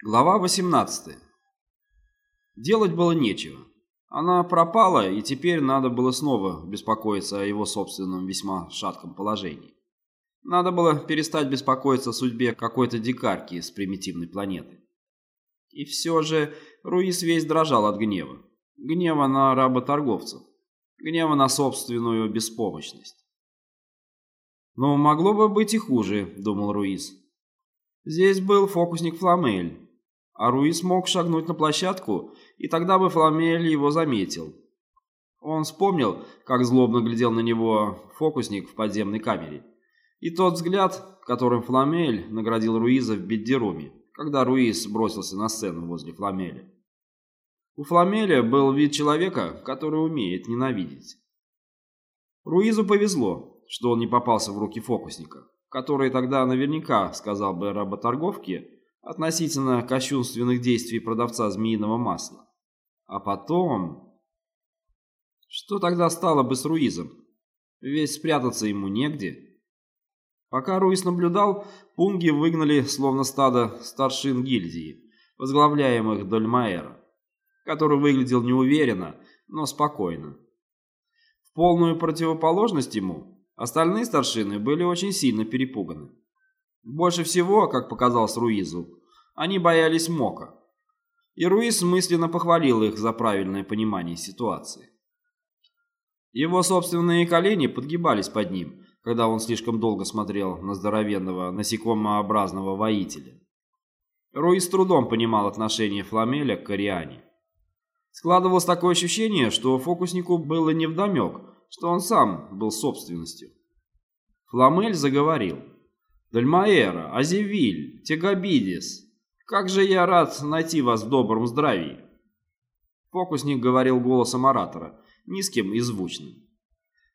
Глава 18. Делать было нечего. Она пропала, и теперь надо было снова беспокоиться о его собственном весьма шатком положении. Надо было перестать беспокоиться о судьбе какой-то дикарки с примитивной планеты. И все же Руис весь дрожал от гнева. Гнева на работорговцев. Гнева на собственную беспомощность. «Но могло бы быть и хуже», — думал Руис. Здесь был фокусник Фламель, а Руис мог шагнуть на площадку, и тогда бы Фламель его заметил. Он вспомнил, как злобно глядел на него фокусник в подземной камере. И тот взгляд, которым Фламель наградил Руиза в Беддеруме, когда Руиз бросился на сцену возле Фламеля. У Фламеля был вид человека, который умеет ненавидеть. Руизу повезло, что он не попался в руки фокусника, который тогда наверняка сказал бы работорговке, относительно кощунственных действий продавца змеиного масла. А потом... Что тогда стало бы с Руизом? Ведь спрятаться ему негде. Пока Руиз наблюдал, пунги выгнали словно стадо старшин гильдии, возглавляемых Дольмаэра, который выглядел неуверенно, но спокойно. В полную противоположность ему, остальные старшины были очень сильно перепуганы. Больше всего, как показалось Руизу, они боялись Мока. И Руис мысленно похвалил их за правильное понимание ситуации. Его собственные колени подгибались под ним, когда он слишком долго смотрел на здоровенного насекомообразного воителя. Руис с трудом понимал отношение Фламеля к Кориане. Складывалось такое ощущение, что фокуснику было невдомек, что он сам был собственностью. Фламель заговорил. «Дальмаэра, Азевиль, Тегабидис, как же я рад найти вас в добром здравии!» Фокусник говорил голосом оратора, низким и звучным.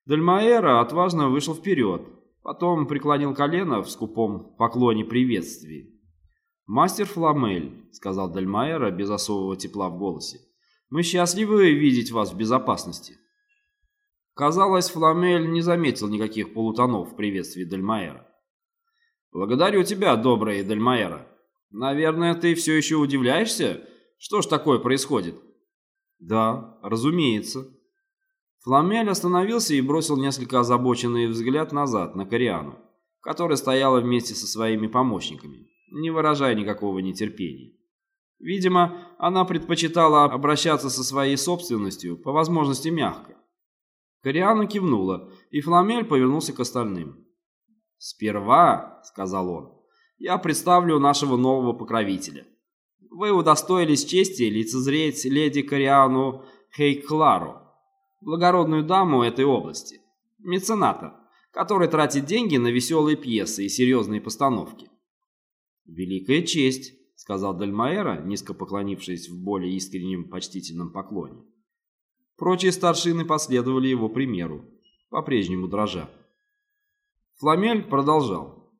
Дальмаэра отважно вышел вперед, потом преклонил колено в скупом поклоне приветствии. «Мастер Фламель», — сказал Дальмаэра без особого тепла в голосе, — «мы счастливы видеть вас в безопасности». Казалось, Фламель не заметил никаких полутонов в приветствии Дальмаэра. «Благодарю тебя, добрый Дальмаэра», Наверное, ты все еще удивляешься? Что ж такое происходит? Да, разумеется. Фламель остановился и бросил несколько озабоченный взгляд назад на Кориану, которая стояла вместе со своими помощниками, не выражая никакого нетерпения. Видимо, она предпочитала обращаться со своей собственностью, по возможности мягко. Кориана кивнула, и Фламель повернулся к остальным. «Сперва», — сказал он, я представлю нашего нового покровителя. Вы удостоились чести лицезреть леди Кориану Хейклару, благородную даму этой области, мецената, который тратит деньги на веселые пьесы и серьезные постановки. «Великая честь», — сказал Дальмаэра, низко поклонившись в более искреннем почтительном поклоне. Прочие старшины последовали его примеру, по-прежнему дрожа. Фламель продолжал.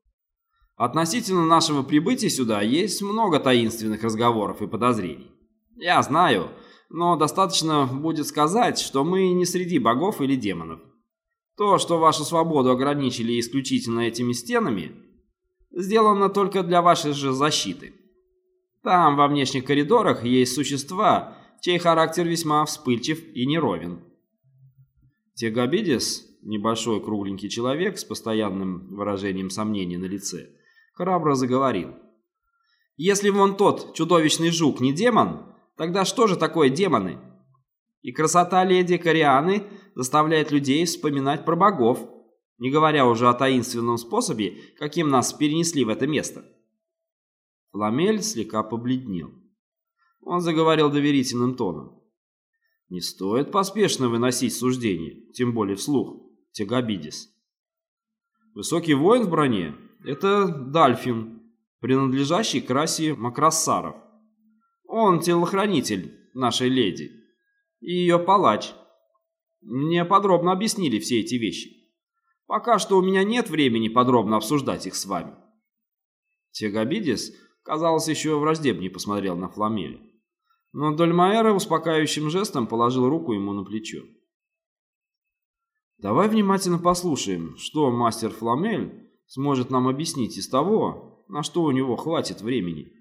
Относительно нашего прибытия сюда есть много таинственных разговоров и подозрений. Я знаю, но достаточно будет сказать, что мы не среди богов или демонов. То, что вашу свободу ограничили исключительно этими стенами, сделано только для вашей же защиты. Там, во внешних коридорах, есть существа, чей характер весьма вспыльчив и неровен. Тегабидис, небольшой кругленький человек с постоянным выражением сомнения на лице, храбро заговорил. «Если вон тот чудовищный жук не демон, тогда что же такое демоны? И красота леди Корианы заставляет людей вспоминать про богов, не говоря уже о таинственном способе, каким нас перенесли в это место». Фламель слегка побледнел. Он заговорил доверительным тоном. «Не стоит поспешно выносить суждения, тем более вслух, Тегабидис. Высокий воин в броне это Дальфин, принадлежащий к расе Макрассаров. Он телохранитель нашей леди и ее палач. Мне подробно объяснили все эти вещи. Пока что у меня нет времени подробно обсуждать их с вами. Тегабидис, казалось, еще враждебнее посмотрел на Фламеля. Но Дольмаэра успокаивающим жестом положил руку ему на плечо. «Давай внимательно послушаем, что мастер Фламель сможет нам объяснить из того, на что у него хватит времени.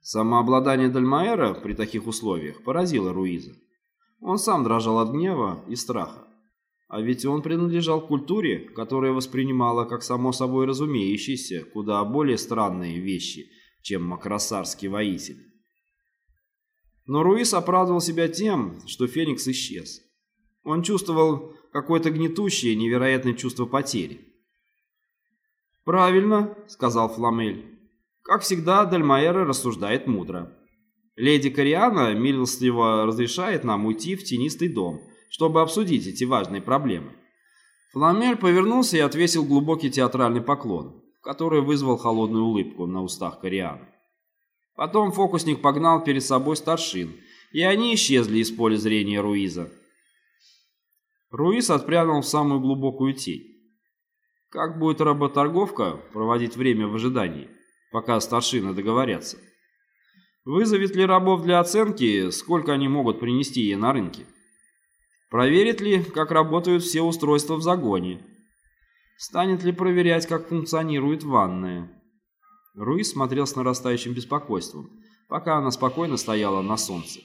Самообладание Дальмаэра при таких условиях поразило Руиза. Он сам дрожал от гнева и страха. А ведь он принадлежал к культуре, которая воспринимала как само собой разумеющиеся куда более странные вещи, чем макросарский воитель. Но Руис оправдывал себя тем, что Феникс исчез. Он чувствовал какое-то гнетущее, невероятное чувство потери. «Правильно», — сказал Фламель. Как всегда, Дальмаэра рассуждает мудро. Леди Кориана милостливо разрешает нам уйти в тенистый дом, чтобы обсудить эти важные проблемы. Фламель повернулся и отвесил глубокий театральный поклон, который вызвал холодную улыбку на устах Корианы. Потом фокусник погнал перед собой старшин, и они исчезли из поля зрения Руиза. Руиз отпрянул в самую глубокую тень. Как будет работорговка проводить время в ожидании? пока старшины договорятся. Вызовет ли рабов для оценки, сколько они могут принести ей на рынке? Проверит ли, как работают все устройства в загоне? Станет ли проверять, как функционирует ванная? Руис смотрел с нарастающим беспокойством, пока она спокойно стояла на солнце.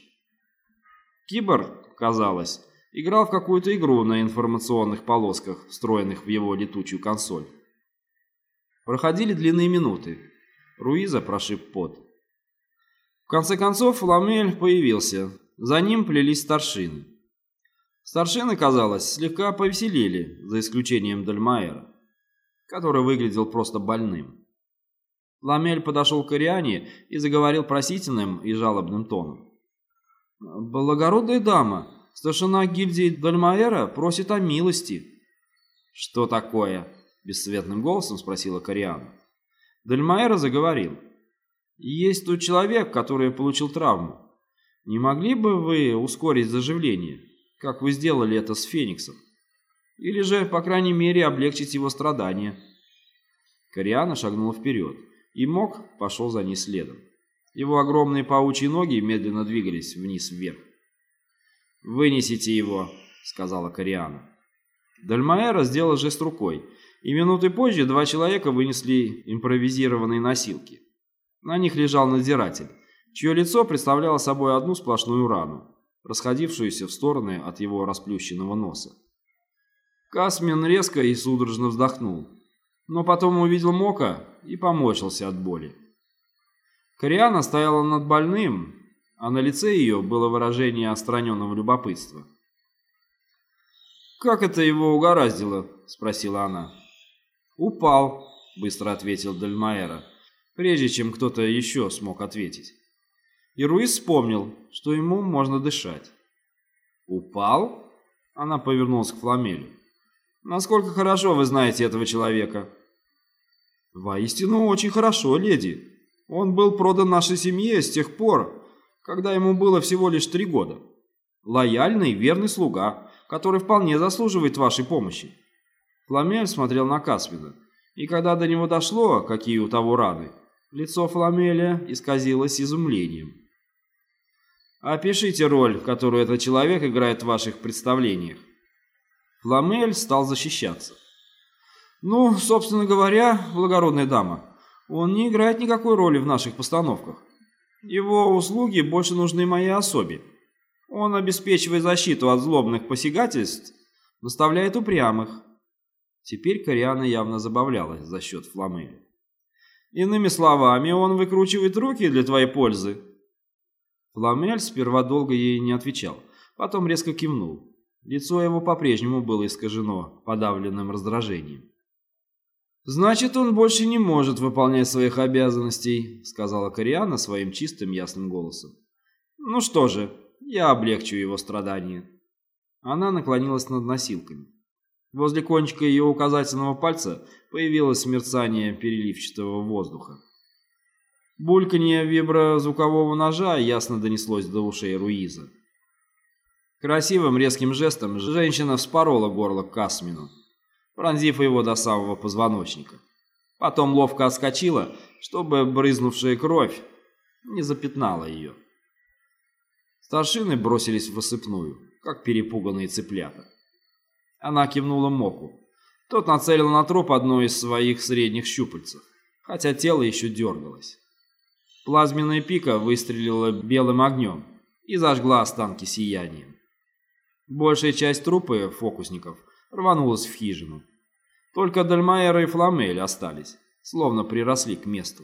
Кибор, казалось, играл в какую-то игру на информационных полосках, встроенных в его летучую консоль. Проходили длинные минуты. Руиза прошиб пот. В конце концов Ламель появился. За ним плелись старшины. Старшины, казалось, слегка повеселели, за исключением Дальмаэра, который выглядел просто больным. Ламель подошел к Ариане и заговорил просительным и жалобным тоном. «Благородная дама, старшина гильдии Дальмаэра просит о милости». «Что такое?» – бесцветным голосом спросила Кориана. Дельмайер заговорил. «Есть тут человек, который получил травму. Не могли бы вы ускорить заживление, как вы сделали это с Фениксом? Или же, по крайней мере, облегчить его страдания?» Кориана шагнула вперед, и Мок пошел за ней следом. Его огромные паучьи ноги медленно двигались вниз-вверх. «Вынесите его», — сказала Кориана. Дальмаэра сделал жест рукой, и минуты позже два человека вынесли импровизированные носилки. На них лежал надзиратель, чье лицо представляло собой одну сплошную рану, расходившуюся в стороны от его расплющенного носа. Касмин резко и судорожно вздохнул, но потом увидел Мока и поморщился от боли. Кориана стояла над больным, а на лице ее было выражение отстраненного любопытства. «Как это его угораздило?» — спросила она. «Упал», — быстро ответил Дальмаэра, прежде чем кто-то еще смог ответить. И Руис вспомнил, что ему можно дышать. «Упал?» — она повернулась к Фламелю. «Насколько хорошо вы знаете этого человека?» «Воистину очень хорошо, леди. Он был продан нашей семье с тех пор, когда ему было всего лишь три года. Лояльный, верный слуга, который вполне заслуживает вашей помощи. Фламель смотрел на Касвина, и когда до него дошло, какие у того раны, лицо Фламеля исказилось изумлением. «Опишите роль, которую этот человек играет в ваших представлениях». Фламель стал защищаться. «Ну, собственно говоря, благородная дама, он не играет никакой роли в наших постановках. Его услуги больше нужны моей особе. Он обеспечивает защиту от злобных посягательств, наставляет упрямых, Теперь Кориана явно забавлялась за счет Фламели. «Иными словами, он выкручивает руки для твоей пользы». Фламель сперва долго ей не отвечал, потом резко кивнул. Лицо его по-прежнему было искажено подавленным раздражением. «Значит, он больше не может выполнять своих обязанностей», — сказала Кориана своим чистым ясным голосом. «Ну что же, я облегчу его страдания». Она наклонилась над носилками. Возле кончика ее указательного пальца появилось мерцание переливчатого воздуха. Бульканье виброзвукового ножа ясно донеслось до ушей Руиза. Красивым резким жестом женщина вспорола горло Касмину, пронзив его до самого позвоночника. Потом ловко отскочила, чтобы брызнувшая кровь не запятнала ее. Старшины бросились в осыпную, как перепуганные цыплята. Она кивнула Моку. Тот нацелил на труп одно из своих средних щупальцев, хотя тело еще дергалось. Плазменная пика выстрелила белым огнем и зажгла останки сиянием. Большая часть трупы фокусников рванулась в хижину. Только Дальмаэра и Фламель остались, словно приросли к месту.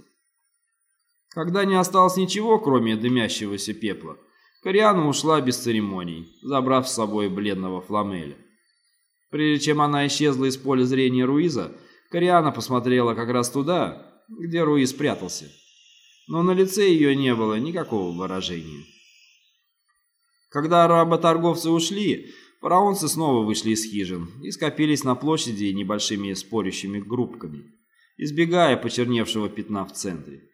Когда не осталось ничего, кроме дымящегося пепла, Кориана ушла без церемоний, забрав с собой бледного Фламеля. Прежде чем она исчезла из поля зрения Руиза, Кориана посмотрела как раз туда, где Руиз прятался. Но на лице ее не было никакого выражения. Когда работорговцы ушли, фараонцы снова вышли из хижин и скопились на площади небольшими спорящими группками, избегая почерневшего пятна в центре.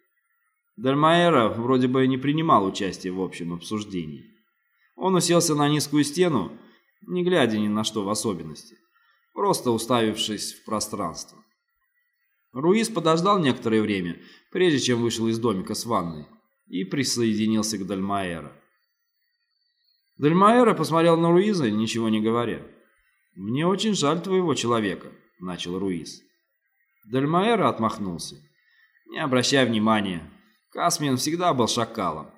Дальмаэра вроде бы не принимал участия в общем обсуждении. Он уселся на низкую стену, не глядя ни на что в особенности, просто уставившись в пространство. Руис подождал некоторое время, прежде чем вышел из домика с ванной, и присоединился к Дальмаэра. Дальмаэра посмотрел на Руиза, ничего не говоря. «Мне очень жаль твоего человека», — начал Руиз. Дальмаэра отмахнулся. «Не обращай внимания, Касмин всегда был шакалом.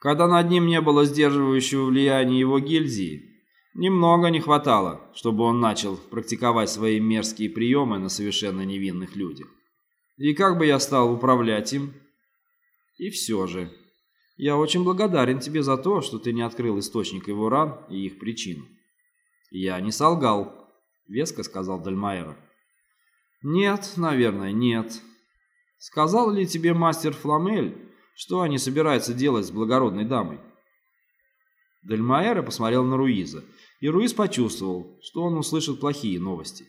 Когда над ним не было сдерживающего влияния его гильдии, немного не хватало, чтобы он начал практиковать свои мерзкие приемы на совершенно невинных людях. И как бы я стал управлять им? И все же, я очень благодарен тебе за то, что ты не открыл источник его ран и их причину. Я не солгал, веско сказал Дальмайер. Нет, наверное, нет, Сказал ли тебе мастер Фламель, что они собираются делать с благородной дамой? Дельмаэра посмотрел на Руиза, и Руиз почувствовал, что он услышит плохие новости.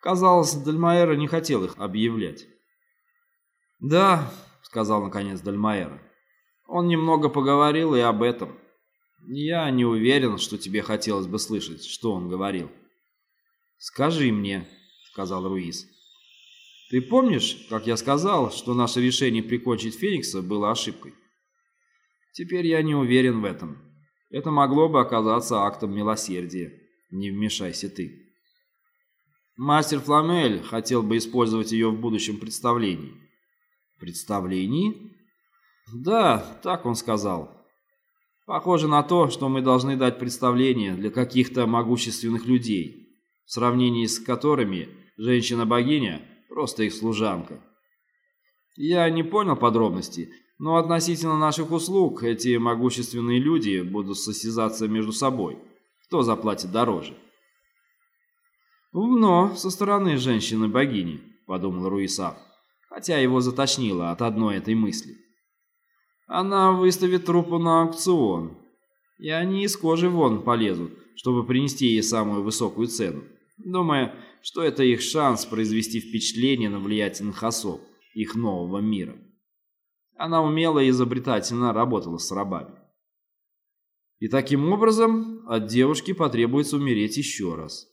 Казалось, Дельмаэра не хотел их объявлять. «Да», — сказал наконец Дельмаэра, — «он немного поговорил и об этом. Я не уверен, что тебе хотелось бы слышать, что он говорил». «Скажи мне», — сказал Руиз. Ты помнишь, как я сказал, что наше решение прикончить Феникса было ошибкой? Теперь я не уверен в этом. Это могло бы оказаться актом милосердия. Не вмешайся ты. Мастер Фламель хотел бы использовать ее в будущем представлении. Представлении? Да, так он сказал. Похоже на то, что мы должны дать представление для каких-то могущественных людей, в сравнении с которыми женщина-богиня Просто их служанка. Я не понял подробностей, но относительно наших услуг эти могущественные люди будут состязаться между собой. Кто заплатит дороже? «Умно со стороны женщины-богини», — подумал Руисав, хотя его затошнило от одной этой мысли. «Она выставит трупу на аукцион, и они из кожи вон полезут, чтобы принести ей самую высокую цену, думая, что это их шанс произвести впечатление на влиятельных особ их нового мира. Она умело и изобретательно работала с рабами. И таким образом от девушки потребуется умереть еще раз.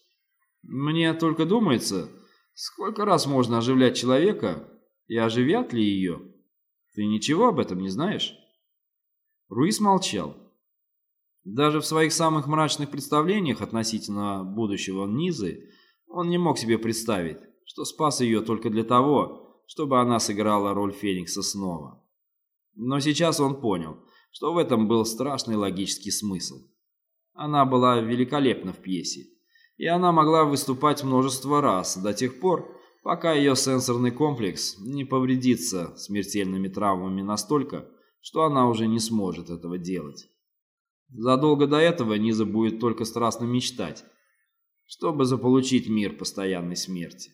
Мне только думается, сколько раз можно оживлять человека, и оживят ли ее? Ты ничего об этом не знаешь? Руис молчал. Даже в своих самых мрачных представлениях относительно будущего Низы он не мог себе представить, что спас ее только для того, чтобы она сыграла роль Феникса снова. Но сейчас он понял, что в этом был страшный логический смысл. Она была великолепна в пьесе, и она могла выступать множество раз до тех пор, пока ее сенсорный комплекс не повредится смертельными травмами настолько, что она уже не сможет этого делать. Задолго до этого Низа будет только страстно мечтать, чтобы заполучить мир постоянной смерти.